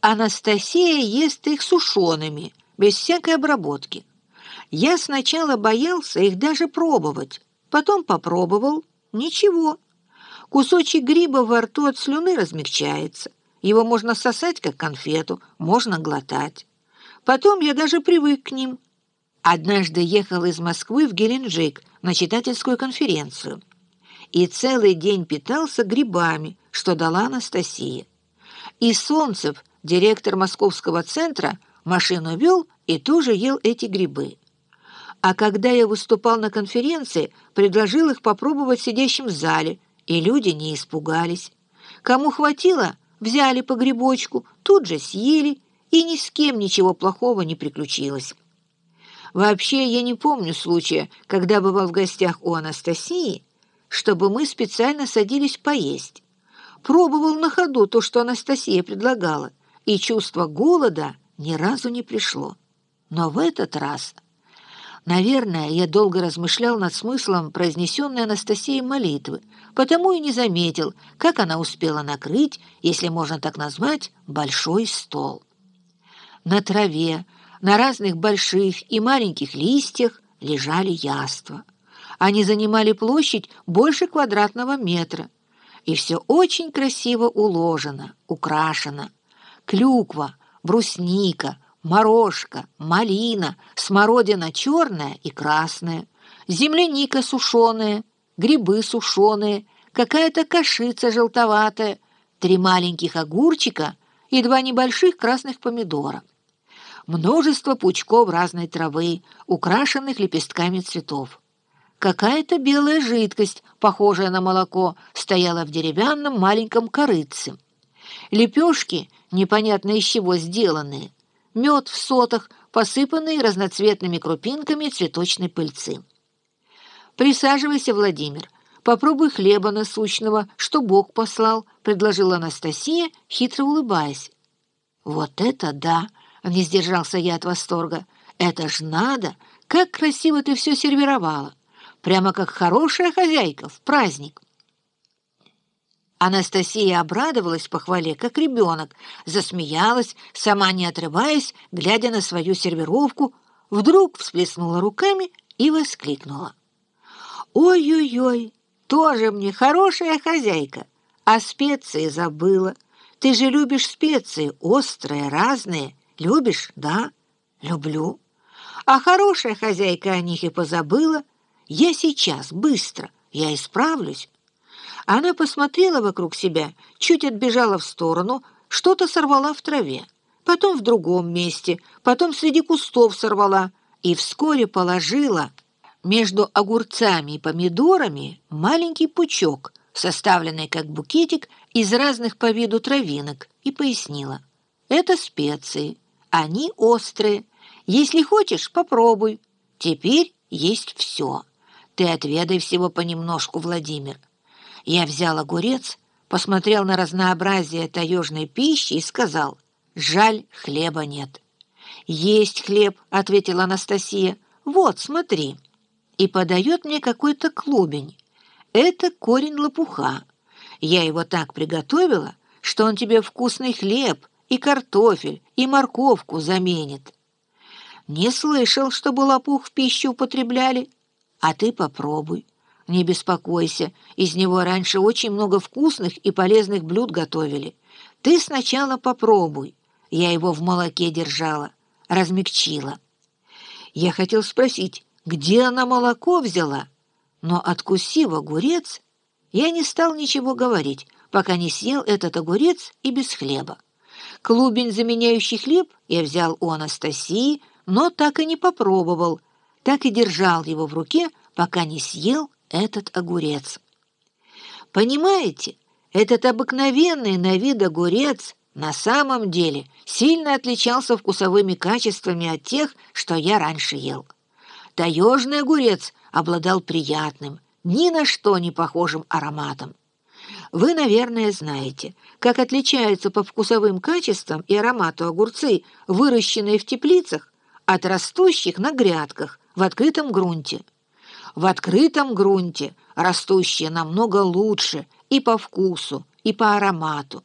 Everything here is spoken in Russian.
Анастасия ест их сушеными, без всякой обработки. Я сначала боялся их даже пробовать, потом попробовал — ничего. Кусочек гриба во рту от слюны размягчается. Его можно сосать, как конфету, можно глотать. Потом я даже привык к ним. Однажды ехал из Москвы в Геленджик на читательскую конференцию и целый день питался грибами, что дала Анастасия. И Солнцев, директор московского центра, машину вел и тоже ел эти грибы. А когда я выступал на конференции, предложил их попробовать в зале, и люди не испугались. Кому хватило, взяли по грибочку, тут же съели, и ни с кем ничего плохого не приключилось. Вообще, я не помню случая, когда бывал в гостях у Анастасии, чтобы мы специально садились поесть. Пробовал на ходу то, что Анастасия предлагала, и чувство голода ни разу не пришло. Но в этот раз... Наверное, я долго размышлял над смыслом произнесенной Анастасией молитвы, потому и не заметил, как она успела накрыть, если можно так назвать, большой стол. На траве, на разных больших и маленьких листьях лежали яства. Они занимали площадь больше квадратного метра, и все очень красиво уложено, украшено. Клюква, брусника — морожка, малина, смородина черная и красная, земляника сушеная, грибы сушеные, какая-то кашица желтоватая, три маленьких огурчика и два небольших красных помидора. Множество пучков разной травы, украшенных лепестками цветов. Какая-то белая жидкость, похожая на молоко, стояла в деревянном маленьком корыце. Лепешки, непонятно из чего сделанные, мед в сотах, посыпанный разноцветными крупинками цветочной пыльцы. «Присаживайся, Владимир. Попробуй хлеба насущного, что Бог послал», — предложила Анастасия, хитро улыбаясь. «Вот это да!» — не сдержался я от восторга. «Это ж надо! Как красиво ты все сервировала! Прямо как хорошая хозяйка в праздник!» Анастасия обрадовалась похвале, как ребенок, засмеялась, сама не отрываясь, глядя на свою сервировку, вдруг всплеснула руками и воскликнула. «Ой-ой-ой, тоже мне хорошая хозяйка, а специи забыла. Ты же любишь специи, острые, разные. Любишь, да? Люблю. А хорошая хозяйка о них и позабыла. Я сейчас, быстро, я исправлюсь». Она посмотрела вокруг себя, чуть отбежала в сторону, что-то сорвала в траве, потом в другом месте, потом среди кустов сорвала и вскоре положила между огурцами и помидорами маленький пучок, составленный как букетик из разных по виду травинок, и пояснила. Это специи, они острые. Если хочешь, попробуй. Теперь есть все. Ты отведай всего понемножку, Владимир. Я взял огурец, посмотрел на разнообразие таежной пищи и сказал, «Жаль, хлеба нет». «Есть хлеб», — ответила Анастасия. «Вот, смотри». И подает мне какой-то клубень. Это корень лопуха. Я его так приготовила, что он тебе вкусный хлеб и картофель, и морковку заменит. Не слышал, чтобы лопух в пищу употребляли. А ты попробуй. Не беспокойся, из него раньше очень много вкусных и полезных блюд готовили. Ты сначала попробуй. Я его в молоке держала, размягчила. Я хотел спросить, где она молоко взяла, но, откусив огурец, я не стал ничего говорить, пока не съел этот огурец и без хлеба. Клубень, заменяющий хлеб, я взял у Анастасии, но так и не попробовал, так и держал его в руке, пока не съел этот огурец. Понимаете, этот обыкновенный на вид огурец на самом деле сильно отличался вкусовыми качествами от тех, что я раньше ел. Таежный огурец обладал приятным, ни на что не похожим ароматом. Вы, наверное, знаете, как отличаются по вкусовым качествам и аромату огурцы, выращенные в теплицах, от растущих на грядках в открытом грунте в открытом грунте, растущие намного лучше и по вкусу, и по аромату.